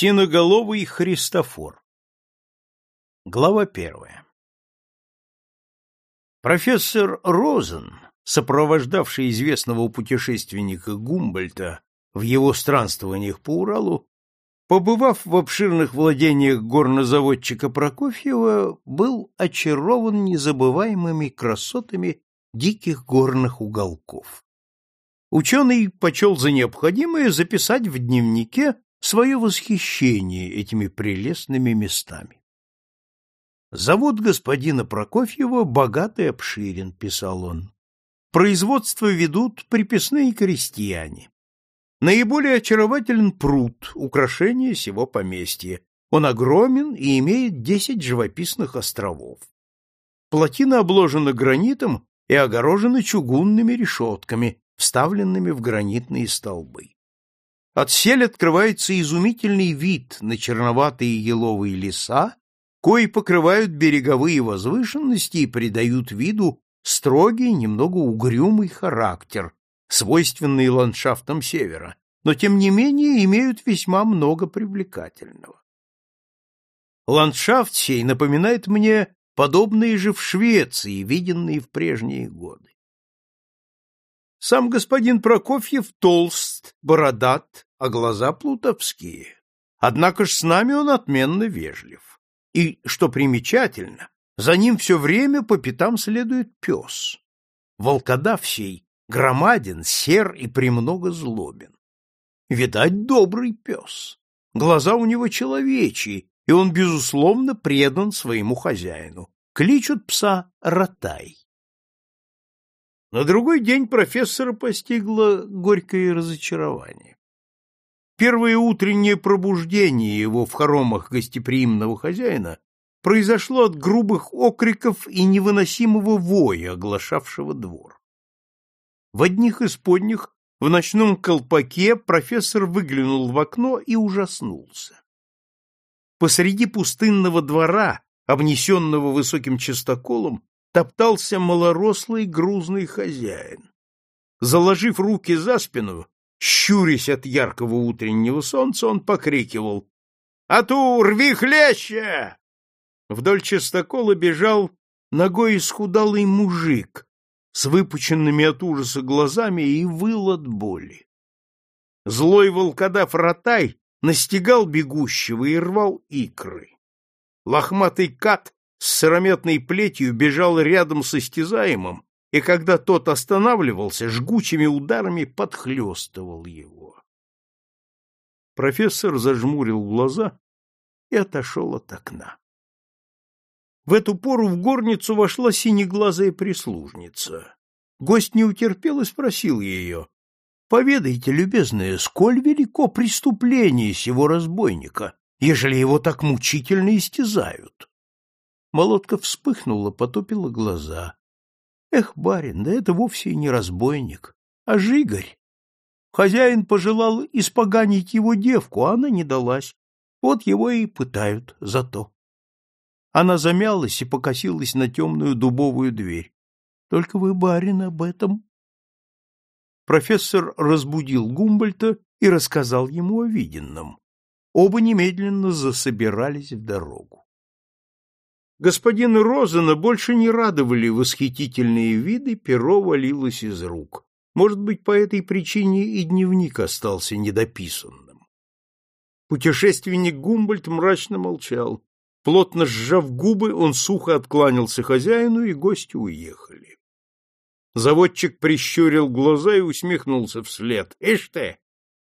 Синоголовый Христофор Глава первая Профессор Розен, сопровождавший известного путешественника Гумбольта в его странствованиях по Уралу, побывав в обширных владениях горнозаводчика Прокофьева, был очарован незабываемыми красотами диких горных уголков. Ученый почел за необходимое записать в дневнике свое восхищение этими прелестными местами. Завод господина Прокофьева богат и обширен, писал он. Производство ведут приписные крестьяне. Наиболее очарователен пруд, украшение сего поместья. Он огромен и имеет десять живописных островов. Плотина обложена гранитом и огорожена чугунными решетками, вставленными в гранитные столбы. От сель открывается изумительный вид на черноватые еловые леса, кои покрывают береговые возвышенности и придают виду строгий, немного угрюмый характер, свойственный ландшафтам севера, но тем не менее имеют весьма много привлекательного. Ландшафт сей напоминает мне подобные же в Швеции, виденные в прежние годы. Сам господин Прокофьев толст, бородат, а глаза плутовские. Однако ж с нами он отменно вежлив. И, что примечательно, за ним все время по пятам следует пес. Волкодав сей громаден, сер и премного злобен. Видать, добрый пес. Глаза у него человечьи, и он, безусловно, предан своему хозяину. Кличут пса Ротай. На другой день профессора постигло горькое разочарование. Первое утреннее пробуждение его в хоромах гостеприимного хозяина произошло от грубых окриков и невыносимого воя, оглашавшего двор. В одних из подних в ночном колпаке профессор выглянул в окно и ужаснулся. Посреди пустынного двора, обнесенного высоким частоколом, топтался малорослый грузный хозяин. Заложив руки за спину, щурясь от яркого утреннего солнца, он покрикивал «А ту рви хлеща!» Вдоль частокола бежал ногой исхудалый мужик с выпученными от ужаса глазами и выл от боли. Злой волкодав Ротай настигал бегущего и рвал икры. Лохматый кат с сырометной плетью бежал рядом с истязаемым, и когда тот останавливался, жгучими ударами подхлестывал его. Профессор зажмурил глаза и отошел от окна. В эту пору в горницу вошла синеглазая прислужница. Гость не утерпел и спросил ее, «Поведайте, любезная, сколь велико преступление сего разбойника, ежели его так мучительно истязают?» Молотка вспыхнула, потупила глаза. Эх, барин, да это вовсе не разбойник, а жигарь. Хозяин пожелал испоганить его девку, а она не далась. Вот его и пытают за то. Она замялась и покосилась на темную дубовую дверь. Только вы, барин, об этом. Профессор разбудил Гумбольта и рассказал ему о виденном. Оба немедленно засобирались в дорогу. Господина Розена больше не радовали восхитительные виды, перо валилось из рук. Может быть, по этой причине и дневник остался недописанным. Путешественник Гумбольд мрачно молчал. Плотно сжав губы, он сухо откланялся хозяину, и гости уехали. Заводчик прищурил глаза и усмехнулся вслед. — Ишь ты!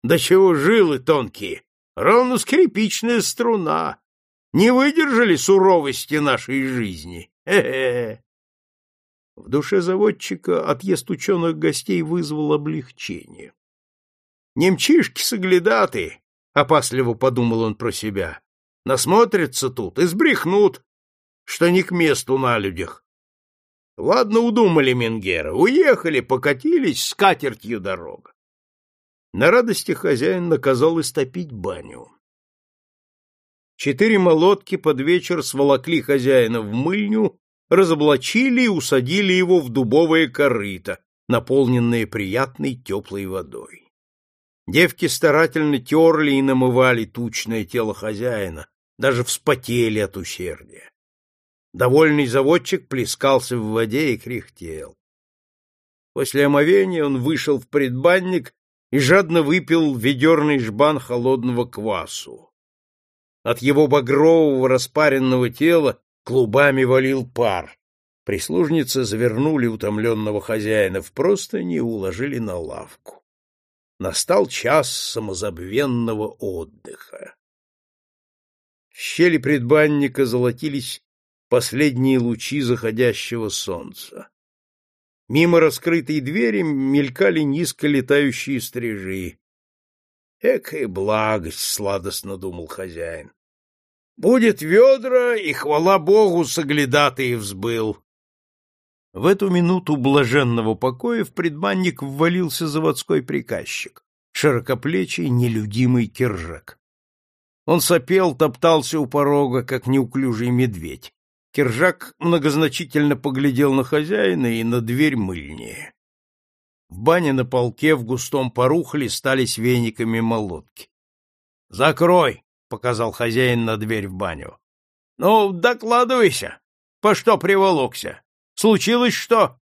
Да чего жилы тонкие! Ровно скрипичная струна! Не выдержали суровости нашей жизни. Хе-хе. В душе заводчика отъезд ученых гостей вызвал облегчение. Немчишки соглядаты, опасливо подумал он про себя. Насмотрятся тут и сбрехнут, что не к месту на людях. Ладно, удумали Менгера, уехали, покатились, с катертью дорога. На радости хозяин наказал истопить баню. Четыре молотки под вечер сволокли хозяина в мыльню, разоблачили и усадили его в дубовое корыто, наполненное приятной теплой водой. Девки старательно терли и намывали тучное тело хозяина, даже вспотели от усердия. Довольный заводчик плескался в воде и кряхтел. После омовения он вышел в предбанник и жадно выпил ведерный жбан холодного квасу. От его багрового распаренного тела клубами валил пар. Прислужницы завернули утомленного хозяина в простыни и уложили на лавку. Настал час самозабвенного отдыха. В щели предбанника золотились последние лучи заходящего солнца. Мимо раскрытой двери мелькали низко летающие стрижи. Экая благость, сладостно думал хозяин. Будет ведра, и хвала богу, соглядатый взбыл. В эту минуту блаженного покоя в предбанник ввалился заводской приказчик, широкоплечий, нелюдимый киржак. Он сопел, топтался у порога, как неуклюжий медведь. Киржак многозначительно поглядел на хозяина и на дверь мыльнее. В бане на полке в густом пару хлестались вениками молотки. — Закрой! — показал хозяин на дверь в баню. — Ну, докладывайся! По что приволокся? Случилось что?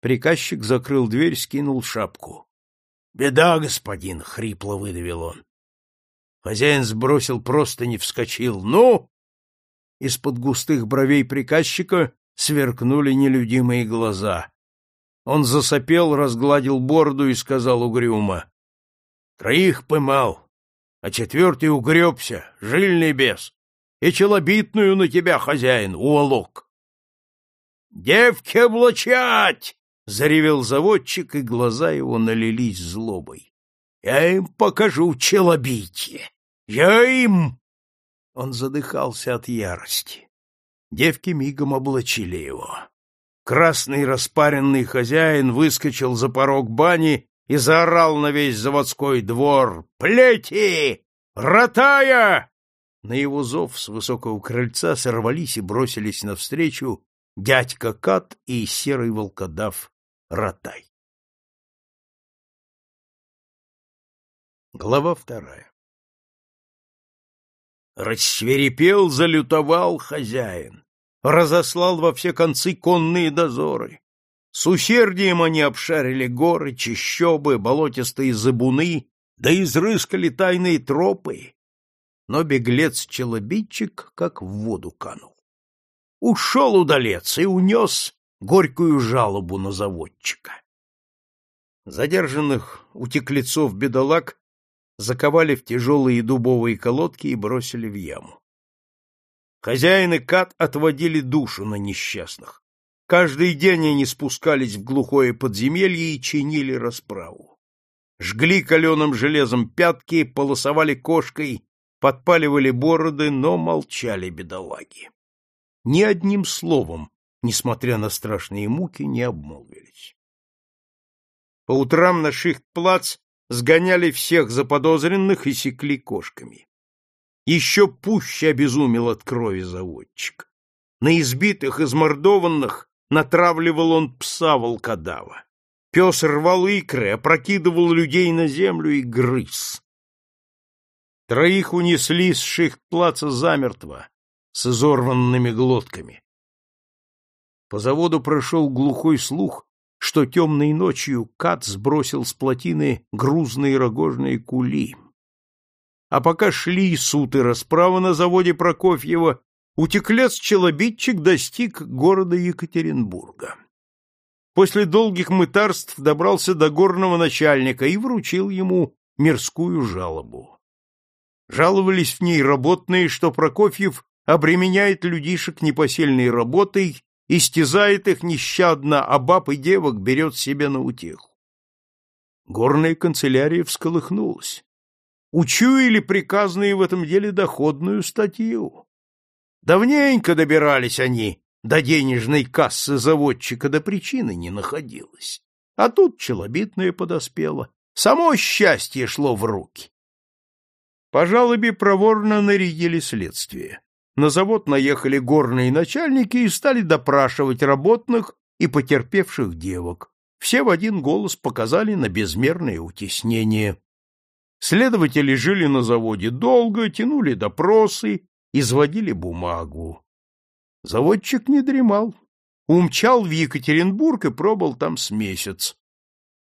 Приказчик закрыл дверь, скинул шапку. — Беда, господин! — хрипло выдавил он. Хозяин сбросил просто не вскочил. — Ну! Из-под густых бровей приказчика сверкнули нелюдимые глаза. Он засопел, разгладил бороду и сказал угрюмо. — Троих поймал, а четвертый угребся, жильный бес, и челобитную на тебя, хозяин, уволок. — Девки облачать! — заревел заводчик, и глаза его налились злобой. — Я им покажу челобитие! Я им! Он задыхался от ярости. Девки мигом облачили его. Красный распаренный хозяин выскочил за порог бани и заорал на весь заводской двор «Плети! Ротая!» На его зов с высокого крыльца сорвались и бросились навстречу дядька Кат и серый волкодав Ротай. Глава вторая Рассверепел, залютовал хозяин, разослал во все концы конные дозоры. С усердием они обшарили горы, чащобы, болотистые забуны, да изрыскали тайные тропы. Но беглец-челобитчик как в воду канул. Ушел удалец и унес горькую жалобу на заводчика. Задержанных утеклецов-бедолаг заковали в тяжелые дубовые колодки и бросили в яму. Хозяин и кат отводили душу на несчастных. Каждый день они спускались в глухое подземелье и чинили расправу. Жгли каленым железом пятки, полосовали кошкой, подпаливали бороды, но молчали бедолаги. Ни одним словом, несмотря на страшные муки, не обмолвились. По утрам на шихт-плац сгоняли всех заподозренных и секли кошками. Еще пуще обезумел от крови заводчик. На избитых, измордованных натравливал он пса волкодава. Пес рвал икры, опрокидывал людей на землю и грыз. Троих унесли с шихт-плаца замертво, с изорванными глотками. По заводу прошел глухой слух, что темной ночью Кат сбросил с плотины грузные рогожные кули. А пока шли суд и расправа на заводе Прокофьева, утеклец-челобитчик достиг города Екатеринбурга. После долгих мытарств добрался до горного начальника и вручил ему мирскую жалобу. Жаловались в ней работные, что Прокофьев обременяет людишек непосильной работой истязает их нещадно, а баб и девок берет себе на утеху. Горная канцелярия всколыхнулась. Учуяли приказные в этом деле доходную статью. Давненько добирались они до денежной кассы заводчика, до причины не находилось. А тут челобитное подоспело. Само счастье шло в руки. По жалобе проворно нарядили следствие. На завод наехали горные начальники и стали допрашивать работных и потерпевших девок. Все в один голос показали на безмерное утеснение. Следователи жили на заводе долго, тянули допросы, изводили бумагу. Заводчик не дремал. Умчал в Екатеринбург и пробыл там с месяц.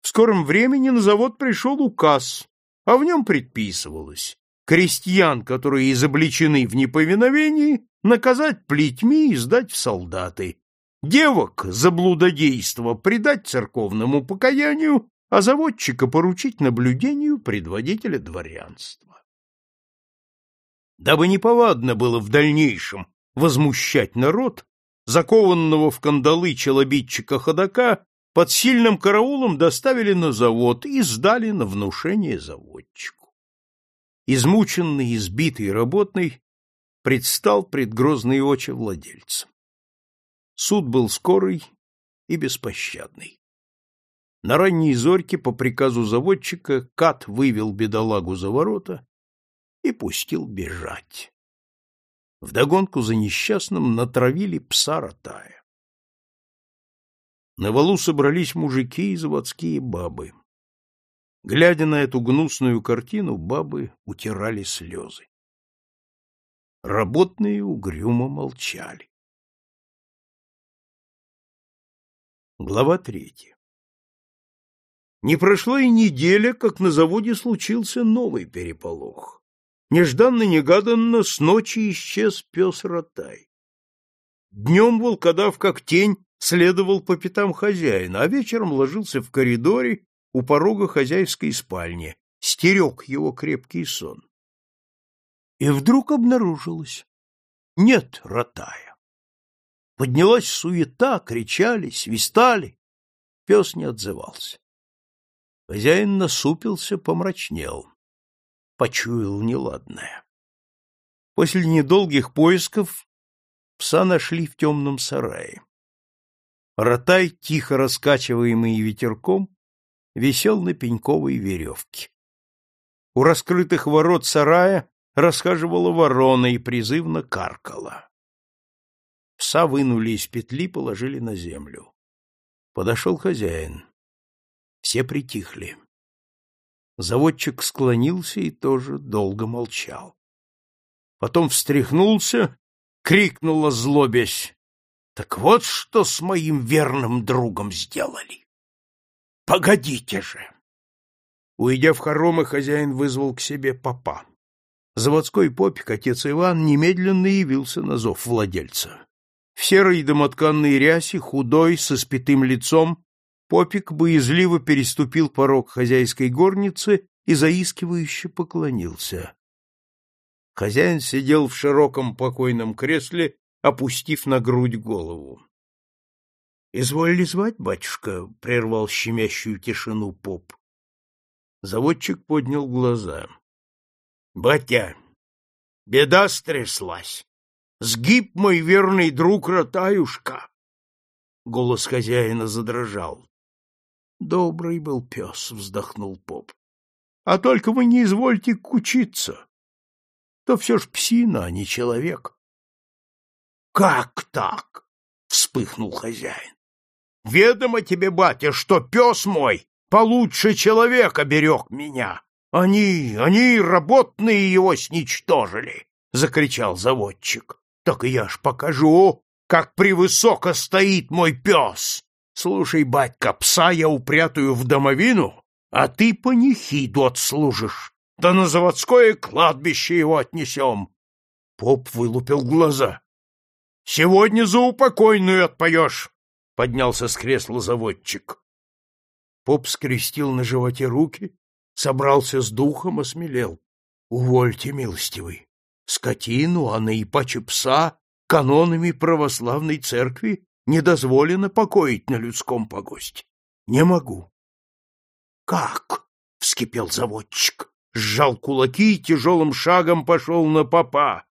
В скором времени на завод пришел указ, а в нем предписывалось крестьян, которые изобличены в неповиновении, наказать плетьми и сдать в солдаты, девок за блудодейство предать церковному покаянию, а заводчика поручить наблюдению предводителя дворянства. Дабы неповадно было в дальнейшем возмущать народ, закованного в кандалы челобитчика-ходока под сильным караулом доставили на завод и сдали на внушение заводчику. Измученный, избитый работный предстал пред грозные очи владельца. Суд был скорый и беспощадный. На ранней зорьке по приказу заводчика Кат вывел бедолагу за ворота и пустил бежать. Вдогонку за несчастным натравили пса ротая. На валу собрались мужики и заводские бабы. Глядя на эту гнусную картину, бабы утирали слезы. Работные угрюмо молчали. Глава третья Не прошла и неделя, как на заводе случился новый переполох. Нежданно-негаданно с ночи исчез пес Ротай. Днем волкодав, как тень, следовал по пятам хозяина, а вечером ложился в коридоре у порога хозяйской спальни, стерег его крепкий сон. И вдруг обнаружилось — нет Ротая. Поднялась суета, кричали, свистали. Пес не отзывался. Хозяин насупился, помрачнел почуял неладное. После недолгих поисков пса нашли в темном сарае. Ротай, тихо раскачиваемый ветерком, висел на пеньковой веревке. У раскрытых ворот сарая расхаживала ворона и призывно каркала. Пса вынули из петли, положили на землю. Подошел хозяин. Все притихли. Заводчик склонился и тоже долго молчал. Потом встряхнулся, крикнул злобясь. Так вот что с моим верным другом сделали. Погодите же! Уйдя в хоромы, хозяин вызвал к себе попа. Заводской попик, отец Иван, немедленно явился на зов владельца. В серой домотканной рясе, худой, со спитым лицом, Попик боязливо переступил порог хозяйской горницы и заискивающе поклонился. Хозяин сидел в широком покойном кресле, опустив на грудь голову. — Изволили звать, батюшка? — прервал щемящую тишину поп. Заводчик поднял глаза. — Батя, беда стряслась. Сгиб мой верный друг Ротаюшка. Голос хозяина задрожал. Добрый был пес, вздохнул поп. А только вы не извольте кучиться. То все ж псина, а не человек. Как так? вспыхнул хозяин. Ведомо тебе, батя, что пес мой получше человека берег меня. Они, они, работные его сничтожили, закричал заводчик. Так я ж покажу, как превысоко стоит мой пес. Слушай, батька, пса я упрятаю в домовину, а ты панихиду отслужишь, да на заводское кладбище его отнесем. Поп вылупил глаза. — Сегодня за упокойную отпоешь, — поднялся с кресла заводчик. Поп скрестил на животе руки, собрался с духом, осмелел. — Увольте, милостивый, скотину, а наипаче пса канонами православной церкви не дозволено покоить на людском погосте. Не могу. Как? вскипел заводчик, сжал кулаки и тяжелым шагом пошел на попа.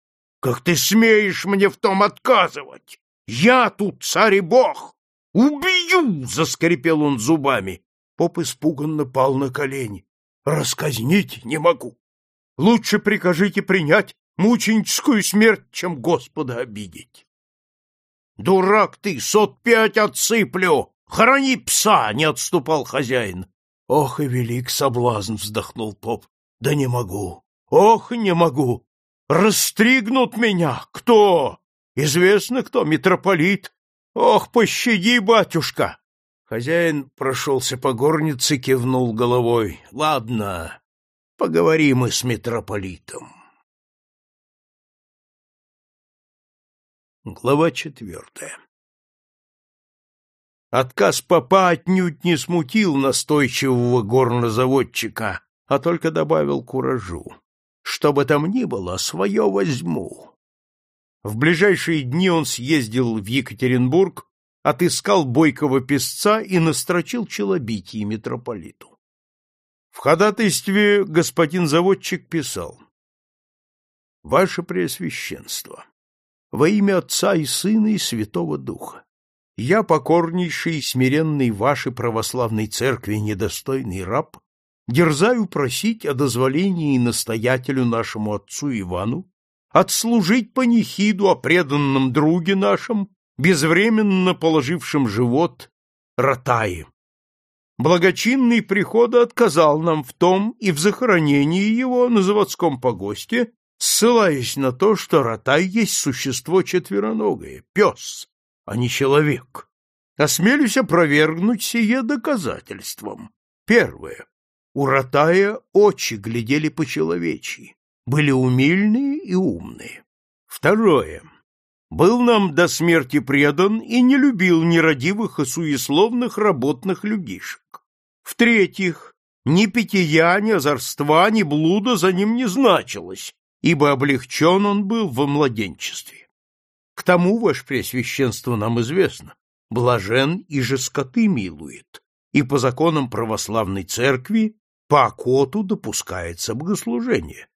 Как ты смеешь мне в том отказывать? Я тут царь и бог. Убью! заскрипел он зубами. Поп испуганно пал на колени. Расказнить не могу. Лучше прикажите принять мученическую смерть, чем Господа обидеть. Дурак ты, сот пять отсыплю! Храни пса! — не отступал хозяин. Ох и велик соблазн! — вздохнул поп. Да не могу. Ох, не могу. Растригнут меня. Кто? Известно кто, митрополит. Ох, пощади, батюшка. Хозяин прошелся по горнице, кивнул головой. Ладно, поговорим мы с митрополитом. Глава четвертая Отказ папа отнюдь не смутил настойчивого горнозаводчика, а только добавил куражу. Что бы там ни было, свое возьму. В ближайшие дни он съездил в Екатеринбург, отыскал бойкого песца и настрочил челобитие митрополиту. В ходатайстве господин заводчик писал «Ваше Преосвященство, во имя Отца и Сына и Святого Духа, я, покорнейший и смиренный вашей православной церкви недостойный раб, дерзаю просить о дозволении настоятелю нашему отцу Ивану отслужить панихиду о преданном друге нашем, безвременно положившем живот Ратае. Благочинный прихода отказал нам в том и в захоронении его на заводском погосте, ссылаясь на то, что Ратай есть существо четвероногое, пес, а не человек. Осмелюсь опровергнуть сие доказательством. Первое. У Ратая очи глядели по-человечьи, были умильные и умные. Второе. Был нам до смерти предан и не любил нерадивых и суесловных работных людишек. В-третьих, ни питья, ни озорства, ни блуда за ним не значилось, ибо облегчен он был во младенчестве. К тому, ваше Пресвященство, нам известно, блажен и же скоты милует, и по законам православной церкви по окоту допускается богослужение.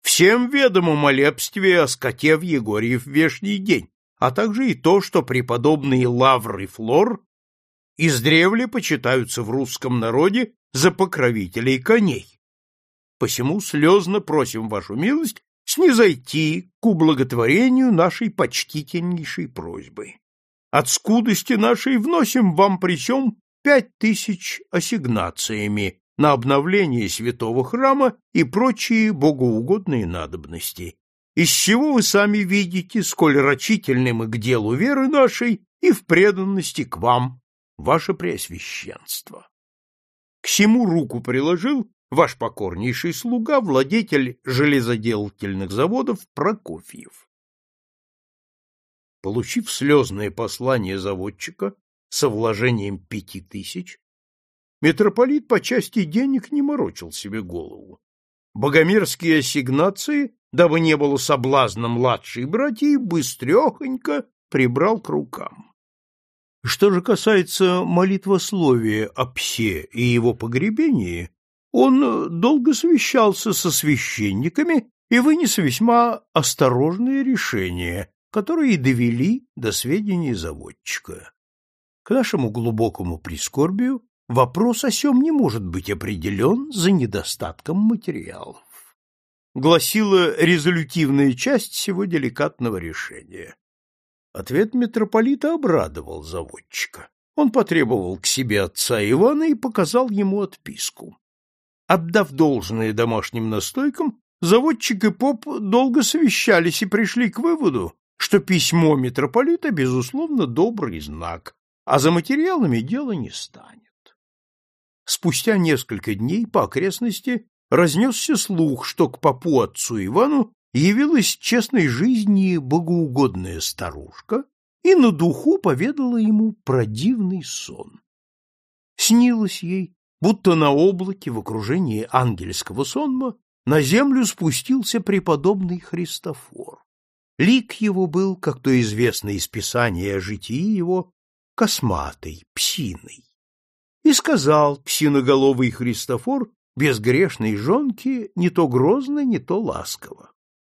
Всем ведомо молебствие о скоте в Егорьев вешний день, а также и то, что преподобные Лавр и Флор издревле почитаются в русском народе за покровителей коней. Посему слезно просим вашу милость снизойти к ублаготворению нашей почтительнейшей просьбы. От скудости нашей вносим вам причем пять тысяч ассигнациями на обновление святого храма и прочие богоугодные надобности, из чего вы сами видите, сколь рачительны мы к делу веры нашей и в преданности к вам, ваше преосвященство. К всему руку приложил ваш покорнейший слуга, владетель железоделательных заводов Прокофьев. Получив слезное послание заводчика со вложением пяти тысяч, митрополит по части денег не морочил себе голову. Богомерзкие ассигнации, дабы не было соблазна младшей братьи, быстрехонько прибрал к рукам. Что же касается молитвословия о псе и его погребении, он долго совещался со священниками и вынес весьма осторожные решения, которые довели до сведений заводчика. К нашему глубокому прискорбию вопрос о сем не может быть определен за недостатком материалов. Гласила резолютивная часть всего деликатного решения. Ответ митрополита обрадовал заводчика. Он потребовал к себе отца Ивана и показал ему отписку. Отдав должное домашним настойкам, заводчик и поп долго совещались и пришли к выводу, что письмо митрополита, безусловно, добрый знак, а за материалами дело не станет. Спустя несколько дней по окрестности разнесся слух, что к попу отцу Ивану явилась честной жизни богоугодная старушка и на духу поведала ему про дивный сон. Снилось ей, будто на облаке в окружении ангельского сонма на землю спустился преподобный Христофор. Лик его был, как то известно из Писания о житии его, косматый, псиный. И сказал псиноголовый Христофор безгрешной жонке не то грозно, не то ласково.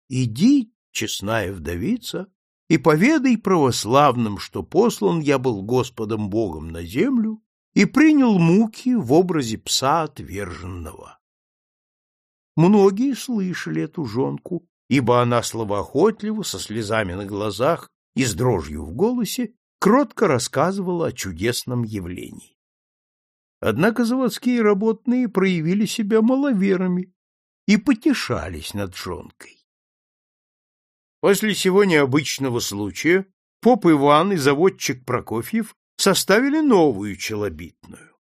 Иди, честная вдовица, и поведай православным, что послан я был Господом Богом на землю и принял муки в образе пса отверженного. Многие слышали эту жонку, ибо она словоохотливо, со слезами на глазах и с дрожью в голосе, кротко рассказывала о чудесном явлении. Однако заводские работные проявили себя маловерами и потешались над жонкой. После сего необычного случая поп Иван и заводчик Прокофьев составили новую челобитную.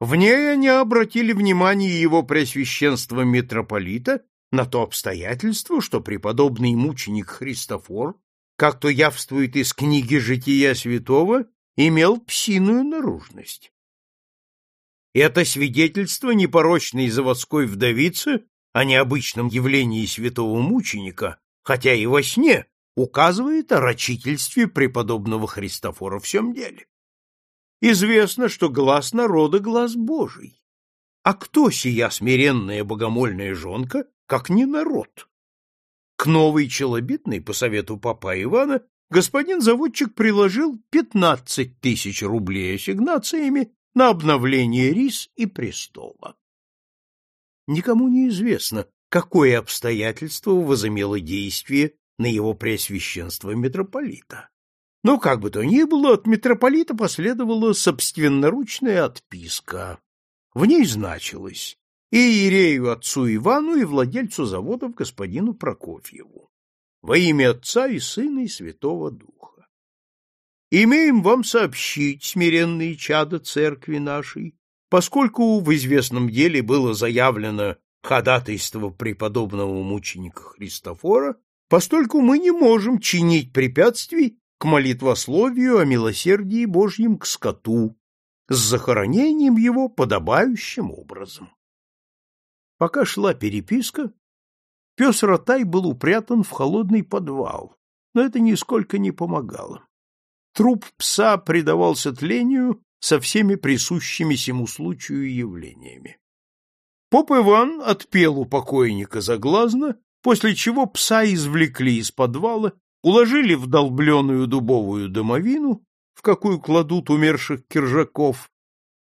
В ней они обратили внимание его преосвященства митрополита на то обстоятельство, что преподобный мученик Христофор, как то явствует из книги «Жития святого», имел псиную наружность. Это свидетельство непорочной заводской вдовицы о необычном явлении святого мученика, хотя и во сне, указывает о рачительстве преподобного Христофора в всем деле. Известно, что глаз народа — глаз Божий. А кто сия смиренная богомольная жонка, как не народ? К новой челобитной, по совету папа Ивана, господин заводчик приложил пятнадцать тысяч рублей ассигнациями на обновление рис и престола. Никому не известно, какое обстоятельство возымело действие на его преосвященство митрополита. Но как бы то ни было, от митрополита последовала собственноручная отписка. В ней значилось и Иерею отцу Ивану, и владельцу заводов господину Прокофьеву. Во имя Отца и Сына и Святого Духа. Имеем вам сообщить, смиренные чада церкви нашей, поскольку в известном деле было заявлено ходатайство преподобного мученика Христофора, постольку мы не можем чинить препятствий к молитвословию о милосердии Божьем к скоту, с захоронением его подобающим образом. Пока шла переписка, пес Ротай был упрятан в холодный подвал, но это нисколько не помогало. Труп пса предавался тлению со всеми присущими сему случаю явлениями. Поп Иван отпел у покойника заглазно, после чего пса извлекли из подвала уложили в долбленную дубовую домовину, в какую кладут умерших киржаков,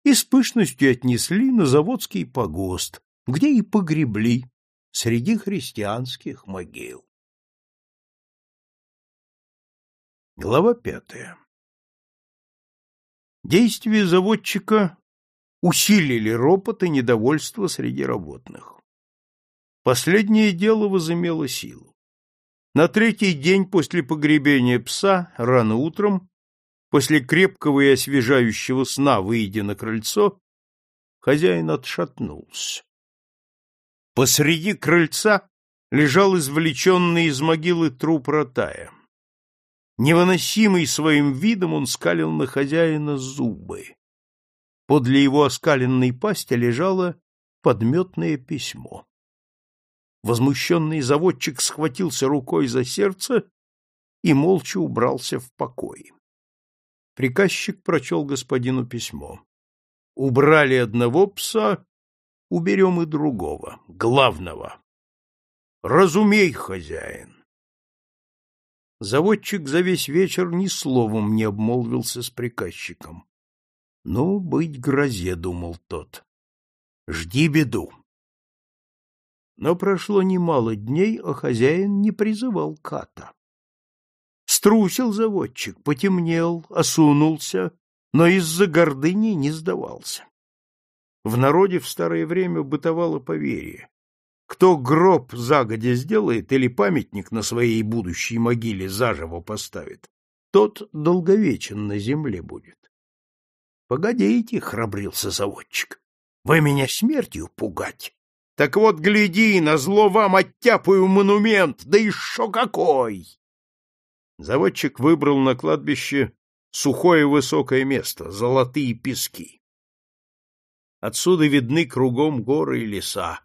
и с пышностью отнесли на заводский погост, где и погребли среди христианских могил. Глава пятая Действия заводчика усилили ропот и недовольство среди работных. Последнее дело возымело силу. На третий день после погребения пса, рано утром, после крепкого и освежающего сна, выйдя на крыльцо, хозяин отшатнулся. Посреди крыльца лежал извлеченный из могилы труп ротая. Невыносимый своим видом он скалил на хозяина зубы. Подле его оскаленной пасти лежало подметное письмо. Возмущенный заводчик схватился рукой за сердце и молча убрался в покой. Приказчик прочел господину письмо. Убрали одного пса, уберем и другого, главного. Разумей, хозяин. Заводчик за весь вечер ни словом не обмолвился с приказчиком. Ну, быть грозе, думал тот. Жди беду. Но прошло немало дней, а хозяин не призывал ката. Струсил заводчик, потемнел, осунулся, но из-за гордыни не сдавался. В народе в старое время бытовало поверье. Кто гроб загодя сделает или памятник на своей будущей могиле заживо поставит, тот долговечен на земле будет. — Погодите, — храбрился заводчик, — вы меня смертью пугать. Так вот, гляди, на зло вам оттяпаю монумент, да шо какой! Заводчик выбрал на кладбище сухое высокое место, золотые пески. Отсюда видны кругом горы и леса.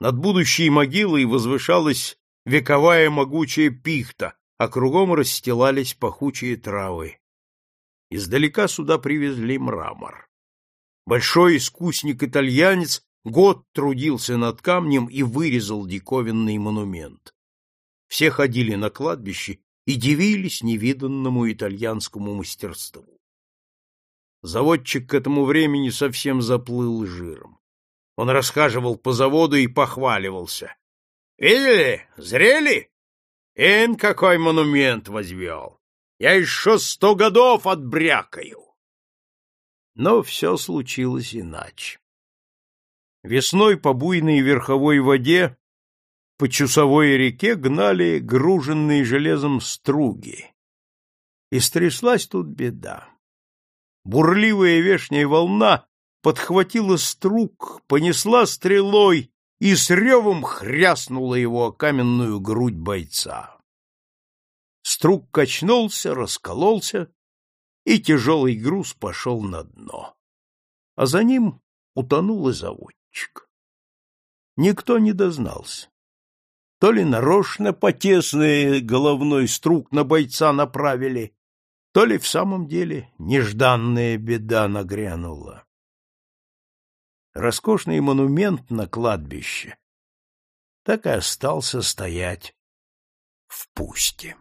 Над будущей могилой возвышалась вековая могучая пихта, а кругом расстилались пахучие травы. Издалека сюда привезли мрамор. Большой искусник-итальянец Год трудился над камнем и вырезал диковинный монумент. Все ходили на кладбище и дивились невиданному итальянскому мастерству. Заводчик к этому времени совсем заплыл жиром. Он расхаживал по заводу и похваливался. — Видели? Зрели? Эн какой монумент возвел! Я еще сто годов отбрякаю! Но все случилось иначе. Весной по буйной верховой воде по чусовой реке гнали груженные железом струги. И стряслась тут беда. Бурливая вешняя волна подхватила струг, понесла стрелой и с ревом хряснула его о каменную грудь бойца. Струг качнулся, раскололся, и тяжелый груз пошел на дно. А за ним утонул и заводчик. Никто не дознался. То ли нарочно потесный головной струк на бойца направили, то ли в самом деле нежданная беда нагрянула. Роскошный монумент на кладбище так и остался стоять в пусте.